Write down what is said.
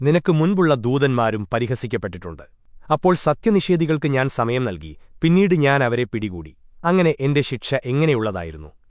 നിനക്ക് മുൻപുള്ള ദൂതന്മാരും പരിഹസിക്കപ്പെട്ടിട്ടുണ്ട്. അപ്പോൾ സത്യനിഷേധികൾക്ക് ഞാൻ സമയം നൽകി പിന്നീട് ഞാൻ അവരെ പിടികൂടി. അങ്ങനെ എന്റെ ശിക്ഷ എങ്ങനെയുള്ളതായിരുന്നു?